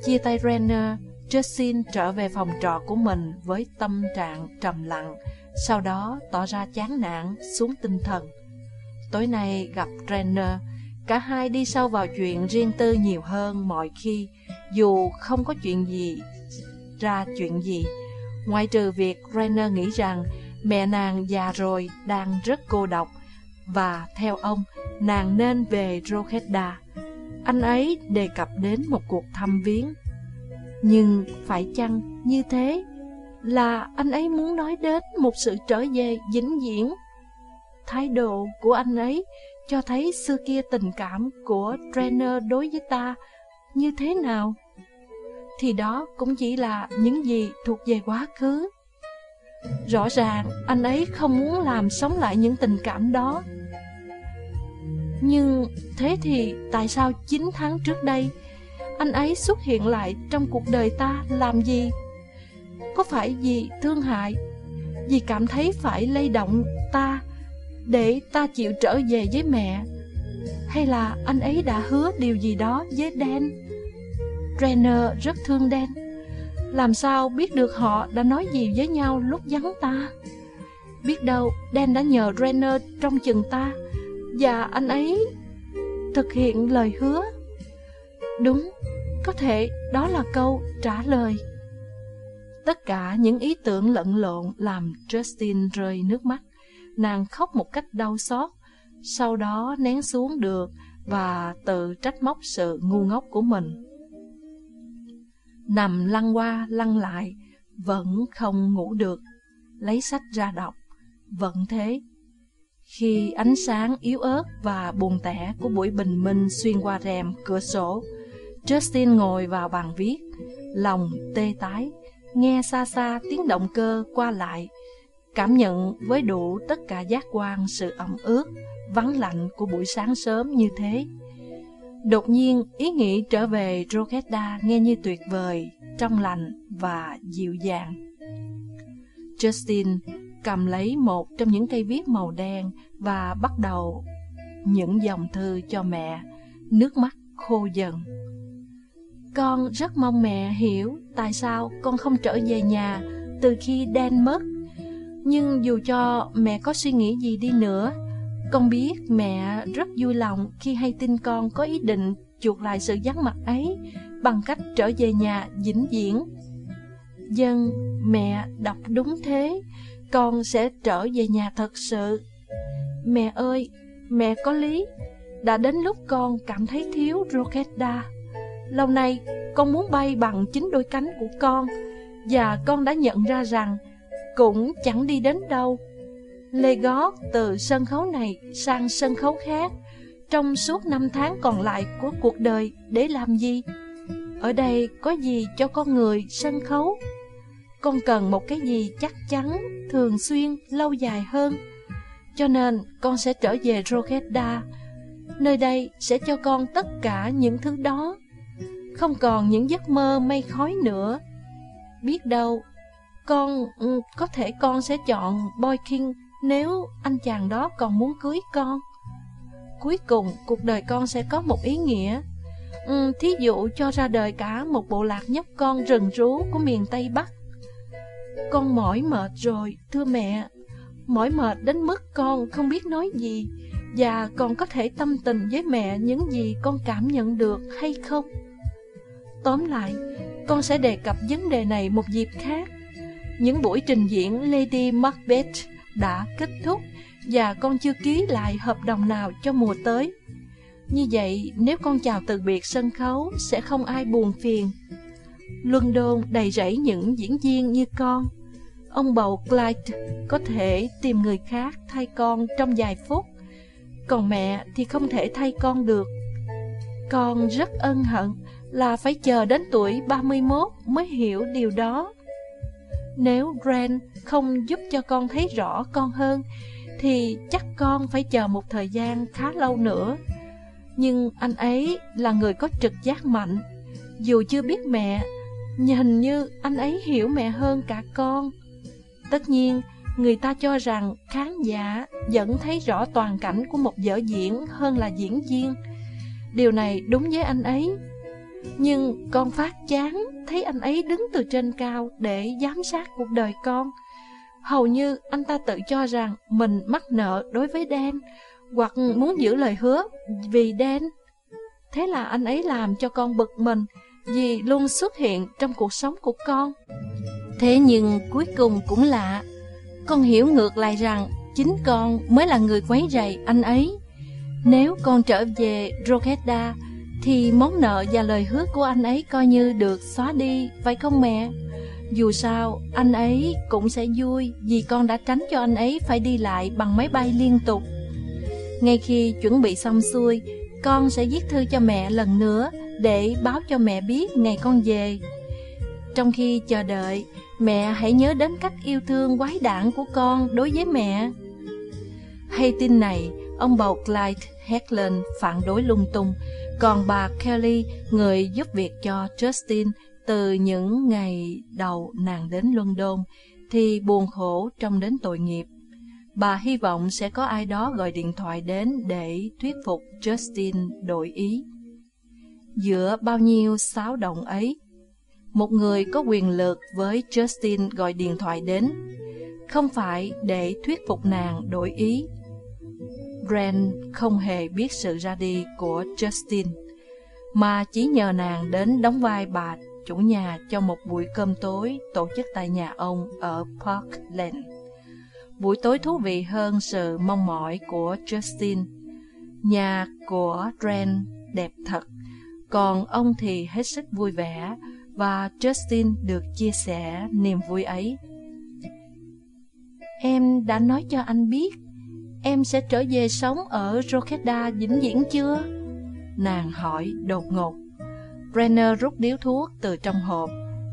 Chia tay Renner Justin trở về phòng trọ của mình với tâm trạng trầm lặng Sau đó tỏ ra chán nản xuống tinh thần. Tối nay gặp Renner Cả hai đi sâu vào chuyện riêng tư nhiều hơn mọi khi, dù không có chuyện gì ra chuyện gì. Ngoại trừ việc Renner nghĩ rằng mẹ nàng già rồi đang rất cô độc, và theo ông, nàng nên về Rokeda. Anh ấy đề cập đến một cuộc thăm viếng. Nhưng phải chăng như thế là anh ấy muốn nói đến một sự trở về vĩnh viễn? Thái độ của anh ấy cho thấy xưa kia tình cảm của trainer đối với ta như thế nào. Thì đó cũng chỉ là những gì thuộc về quá khứ. Rõ ràng anh ấy không muốn làm sống lại những tình cảm đó. Nhưng thế thì tại sao 9 tháng trước đây anh ấy xuất hiện lại trong cuộc đời ta làm gì? Có phải vì thương hại, vì cảm thấy phải lay động ta để ta chịu trở về với mẹ Hay là anh ấy đã hứa điều gì đó với Dan Trainer rất thương Dan làm sao biết được họ đã nói gì với nhau lúc vắng ta? Biết đâu Dan đã nhờ Renner trong chừng ta Và anh ấy thực hiện lời hứa. Đúng, có thể đó là câu trả lời. Tất cả những ý tưởng lẫn lộn làm Justin rơi nước mắt. Nàng khóc một cách đau xót, sau đó nén xuống được và tự trách móc sự ngu ngốc của mình. Nằm lăn qua lăn lại, vẫn không ngủ được, lấy sách ra đọc, vẫn thế. Khi ánh sáng yếu ớt và buồn tẻ của buổi bình minh xuyên qua rèm cửa sổ, Justin ngồi vào bàn viết, lòng tê tái, nghe xa xa tiếng động cơ qua lại, cảm nhận với đủ tất cả giác quan sự ẩm ướt, vắng lạnh của buổi sáng sớm như thế. Đột nhiên, ý nghĩ trở về Rokeda nghe như tuyệt vời, trong lành và dịu dàng. Justin cầm lấy một trong những cây viết màu đen và bắt đầu những dòng thư cho mẹ, nước mắt khô dần. Con rất mong mẹ hiểu tại sao con không trở về nhà từ khi Dan mất. Nhưng dù cho mẹ có suy nghĩ gì đi nữa, con biết mẹ rất vui lòng khi hay tin con có ý định chuộc lại sự vắng mặt ấy bằng cách trở về nhà vĩnh viễn. Dân, mẹ đọc đúng thế, con sẽ trở về nhà thật sự. Mẹ ơi, mẹ có lý, đã đến lúc con cảm thấy thiếu Roketa. Lâu nay, con muốn bay bằng chính đôi cánh của con, và con đã nhận ra rằng cũng chẳng đi đến đâu. Lê gót từ sân khấu này sang sân khấu khác, trong suốt năm tháng còn lại của cuộc đời để làm gì? Ở đây có gì cho con người sân khấu? Con cần một cái gì chắc chắn, thường xuyên, lâu dài hơn. Cho nên con sẽ trở về Rogeda. Nơi đây sẽ cho con tất cả những thứ đó. Không còn những giấc mơ mây khói nữa. Biết đâu, con ừ, có thể con sẽ chọn Boy King nếu anh chàng đó còn muốn cưới con. Cuối cùng, cuộc đời con sẽ có một ý nghĩa. Ừ, thí dụ cho ra đời cả một bộ lạc nhóc con rừng rú của miền Tây Bắc. Con mỏi mệt rồi, thưa mẹ. Mỏi mệt đến mức con không biết nói gì và còn có thể tâm tình với mẹ những gì con cảm nhận được hay không. Tóm lại, con sẽ đề cập vấn đề này một dịp khác. Những buổi trình diễn Lady Macbeth đã kết thúc và con chưa ký lại hợp đồng nào cho mùa tới. Như vậy, nếu con chào từ biệt sân khấu, sẽ không ai buồn phiền. London đầy rẫy những diễn viên như con. Ông bầu Clyde có thể tìm người khác thay con trong vài phút, còn mẹ thì không thể thay con được. Con rất ân hận là phải chờ đến tuổi 31 mới hiểu điều đó. Nếu Ren không giúp cho con thấy rõ con hơn, thì chắc con phải chờ một thời gian khá lâu nữa. Nhưng anh ấy là người có trực giác mạnh. Dù chưa biết mẹ, nhìn như anh ấy hiểu mẹ hơn cả con. Tất nhiên, người ta cho rằng khán giả vẫn thấy rõ toàn cảnh của một vở diễn hơn là diễn viên. Điều này đúng với anh ấy. Nhưng con phát chán thấy anh ấy đứng từ trên cao để giám sát cuộc đời con. Hầu như anh ta tự cho rằng mình mắc nợ đối với Dan, hoặc muốn giữ lời hứa vì Dan. Thế là anh ấy làm cho con bực mình vì luôn xuất hiện trong cuộc sống của con. Thế nhưng cuối cùng cũng lạ, con hiểu ngược lại rằng chính con mới là người quấy rầy anh ấy. Nếu con trở về Rokeda, thì món nợ và lời hứa của anh ấy coi như được xóa đi, phải không mẹ? Dù sao, anh ấy cũng sẽ vui vì con đã tránh cho anh ấy phải đi lại bằng máy bay liên tục. Ngay khi chuẩn bị xong xuôi, con sẽ viết thư cho mẹ lần nữa để báo cho mẹ biết ngày con về. Trong khi chờ đợi, mẹ hãy nhớ đến cách yêu thương quái đản của con đối với mẹ. Hay tin này, ông bầu Clyde hét lên phản đối lung tung, còn bà Kelly, người giúp việc cho Justin từ những ngày đầu nàng đến London, thì buồn khổ trong đến tội nghiệp. Bà hy vọng sẽ có ai đó gọi điện thoại đến để thuyết phục Justin đổi ý. Giữa bao nhiêu xáo động ấy, một người có quyền lực với Justin gọi điện thoại đến, không phải để thuyết phục nàng đổi ý. brand không hề biết sự ra đi của Justin, mà chỉ nhờ nàng đến đóng vai bà chủ nhà cho một buổi cơm tối tổ chức tại nhà ông ở Parkland. Buổi tối thú vị hơn sự mong mỏi của Justin. Nhà của Trent đẹp thật, còn ông thì hết sức vui vẻ và Justin được chia sẻ niềm vui ấy. Em đã nói cho anh biết em sẽ trở về sống ở Rokeda vĩnh viễn chưa? Nàng hỏi đột ngột. Brenner rút điếu thuốc từ trong hộp,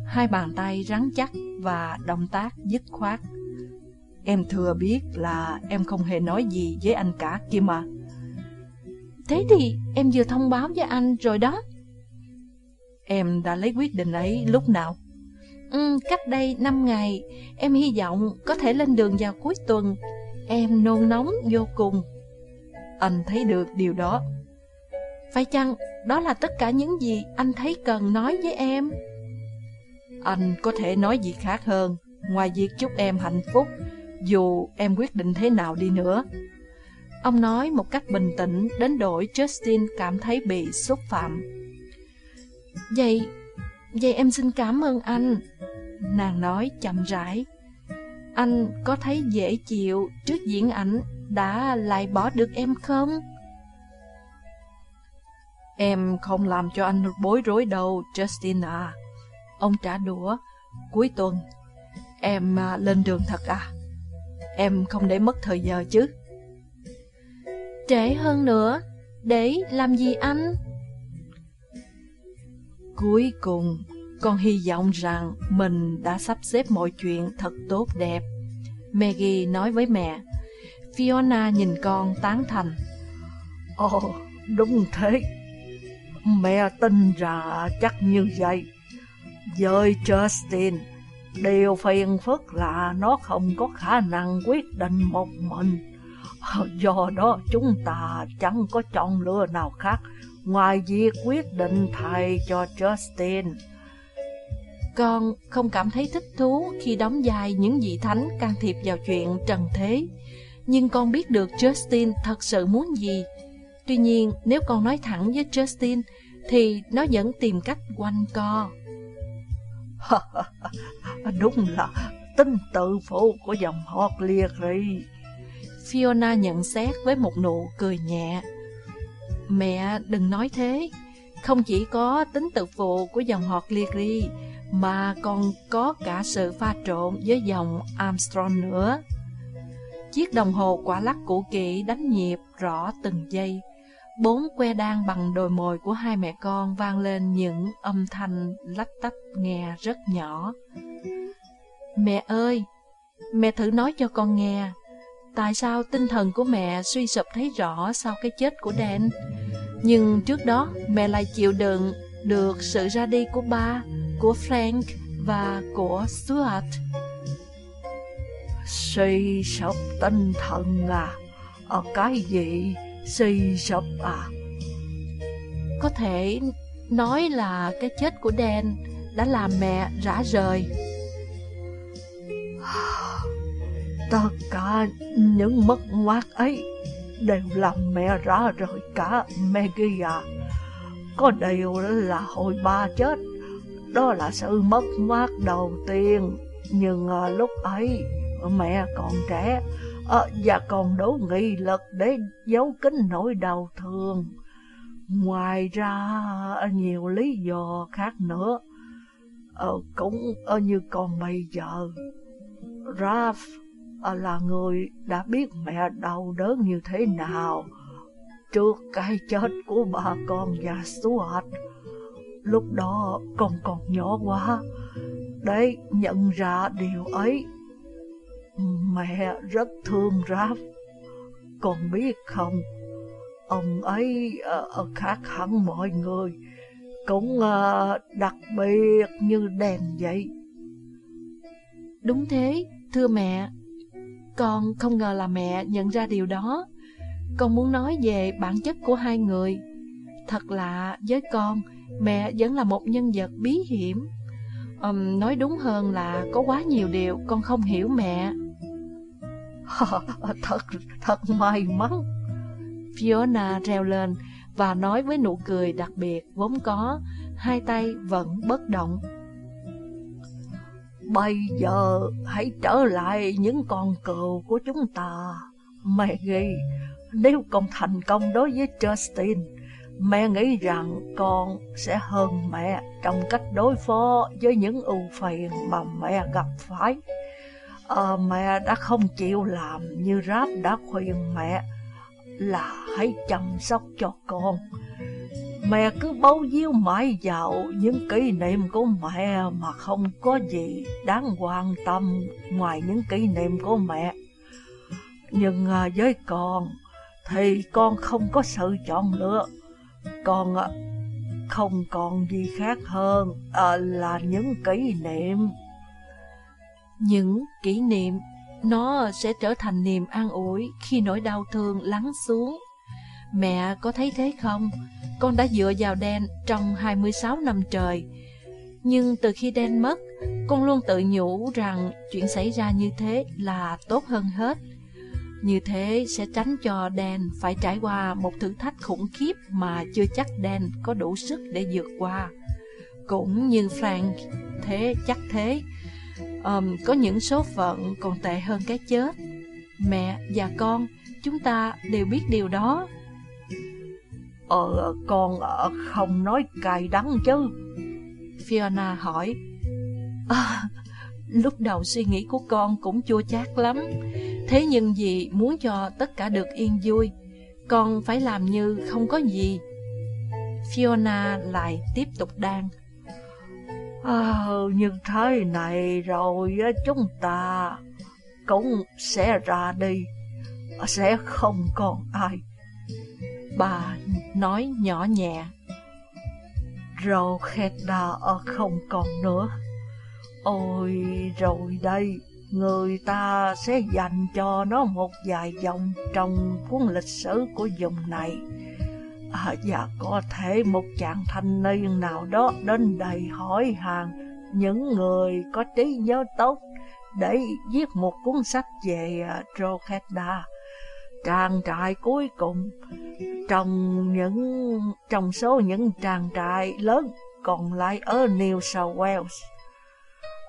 hai bàn tay rắn chắc và động tác dứt khoát. Em thừa biết là em không hề nói gì với anh cả kia mà. Thế thì em vừa thông báo với anh rồi đó. Em đã lấy quyết định ấy lúc nào? Ừ, cách đây 5 ngày, em hy vọng có thể lên đường vào cuối tuần. Em nôn nóng vô cùng. Anh thấy được điều đó. Phải chăng đó là tất cả những gì anh thấy cần nói với em? Anh có thể nói gì khác hơn, ngoài việc chúc em hạnh phúc, dù em quyết định thế nào đi nữa. Ông nói một cách bình tĩnh đến đổi Justin cảm thấy bị xúc phạm. Vậy, vậy em xin cảm ơn anh. Nàng nói chậm rãi. Anh có thấy dễ chịu trước diễn ảnh đã lại bỏ được em không? Em không làm cho anh bối rối đâu, Justin à. Ông trả đũa. Cuối tuần, em à, lên đường thật à? Em không để mất thời giờ chứ? Trễ hơn nữa, để làm gì anh? Cuối cùng, con hy vọng rằng mình đã sắp xếp mọi chuyện thật tốt đẹp. Maggie nói với mẹ. Fiona nhìn con tán thành. Ồ, đúng thế. Mẹ tin rằng chắc như vậy. Với Justin, điều phiền phức là nó không có khả năng quyết định một mình. [LAUGHS] Do đó chúng ta chẳng có chọn lựa nào khác ngoài việc quyết định thay cho Justin. Con không cảm thấy thích thú khi đóng vai những vị thánh can thiệp vào chuyện trần thế, nhưng con biết được Justin thật sự muốn gì. Tuy nhiên, nếu con nói thẳng với Justin, thì nó vẫn tìm cách quanh co. Đúng là tính tự phụ của dòng họ Cleary. Fiona nhận xét với một nụ cười nhẹ. Mẹ đừng nói thế, không chỉ có tính tự phụ của dòng họ Cleary, mà còn có cả sự pha trộn với dòng Armstrong nữa. Chiếc đồng hồ quả lắc cũ kỹ đánh nhịp rõ từng giây. Bốn que đan bằng đồi mồi của hai mẹ con vang lên những âm thanh lách tách nghe rất nhỏ. Mẹ ơi, mẹ thử nói cho con nghe, tại sao tinh thần của mẹ suy sụp thấy rõ sau cái chết của Dan? Nhưng trước đó mẹ lại chịu đựng được sự ra đi của ba, của Frank và của Stuart. Suy sụp tinh thần à? Ở cái gì suy sụp à? Có thể nói là cái chết của Dan đã làm mẹ rã rời. [SIGHS] Tất cả những mất mát ấy đều làm mẹ rã rời cả Maggie à. Có điều là hồi ba chết, đó là sự mất mát đầu tiên. Nhưng à, lúc ấy mẹ còn trẻ à, và còn đủ nghị lực để giấu kín nỗi đau thương. Ngoài ra nhiều lý do khác nữa, à, cũng à, như còn bây giờ. Raph à, là người đã biết mẹ đau đớn như thế nào trước cái chết của bà con và Stuart. Lúc đó con còn nhỏ quá để nhận ra điều ấy. Mẹ rất thương Ralph. Con biết không, ông ấy uh, khác hẳn mọi người, cũng uh, đặc biệt như đèn vậy. Đúng thế, thưa mẹ. Con không ngờ là mẹ nhận ra điều đó. Con muốn nói về bản chất của hai người. Thật lạ với con, mẹ vẫn là một nhân vật bí hiểm. Um, nói đúng hơn là có quá nhiều điều con không hiểu mẹ. [LAUGHS] thật, thật may mắn. Fiona reo lên và nói với nụ cười đặc biệt vốn có, hai tay vẫn bất động. Bây giờ hãy trở lại những con cừu của chúng ta. Maggie, nếu con thành công đối với Justin, mẹ nghĩ rằng con sẽ hơn mẹ trong cách đối phó với những ưu phiền mà mẹ gặp phải. Ờ, mẹ đã không chịu làm như ráp đã khuyên mẹ là hãy chăm sóc cho con. Mẹ cứ bấu víu mãi vào những kỷ niệm của mẹ mà không có gì đáng quan tâm ngoài những kỷ niệm của mẹ. Nhưng à, với con thì con không có sự chọn lựa. Con à, không còn gì khác hơn à, là những kỷ niệm. Những kỷ niệm nó sẽ trở thành niềm an ủi khi nỗi đau thương lắng xuống. Mẹ có thấy thế không? Con đã dựa vào đen trong 26 năm trời. Nhưng từ khi đen mất, con luôn tự nhủ rằng chuyện xảy ra như thế là tốt hơn hết. Như thế sẽ tránh cho đen phải trải qua một thử thách khủng khiếp mà chưa chắc đen có đủ sức để vượt qua. Cũng như Frank, thế chắc thế. Um, có những số phận còn tệ hơn cái chết. Mẹ và con, chúng ta đều biết điều đó. Ờ, con ở không nói cay đắng chứ. Fiona hỏi. À, lúc đầu suy nghĩ của con cũng chua chát lắm. Thế nhưng vì muốn cho tất cả được yên vui, con phải làm như không có gì. Fiona lại tiếp tục đang À, nhưng thế này rồi chúng ta cũng sẽ ra đi, sẽ không còn ai. Bà nói nhỏ nhẹ. Rokeda ờ, không còn nữa. Ôi rồi đây, người ta sẽ dành cho nó một vài dòng trong cuốn lịch sử của vùng này. À, và có thể một chàng thanh niên nào đó đến đây hỏi hàng những người có trí nhớ tốt để viết một cuốn sách về à, Drogheda, trang trại cuối cùng trong những trong số những trang trại lớn còn lại ở New South Wales.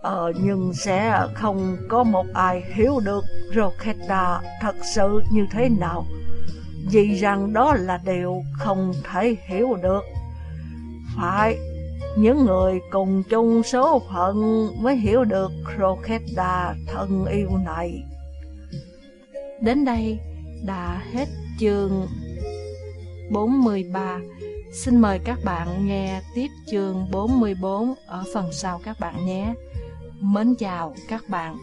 Ờ, nhưng sẽ không có một ai hiểu được Roketa thật sự như thế nào, vì rằng đó là điều không thể hiểu được. Phải, những người cùng chung số phận mới hiểu được Croqueta thân yêu này. Đến đây đã hết chương 43. Xin mời các bạn nghe tiếp chương 44 ở phần sau các bạn nhé. Mến chào các bạn.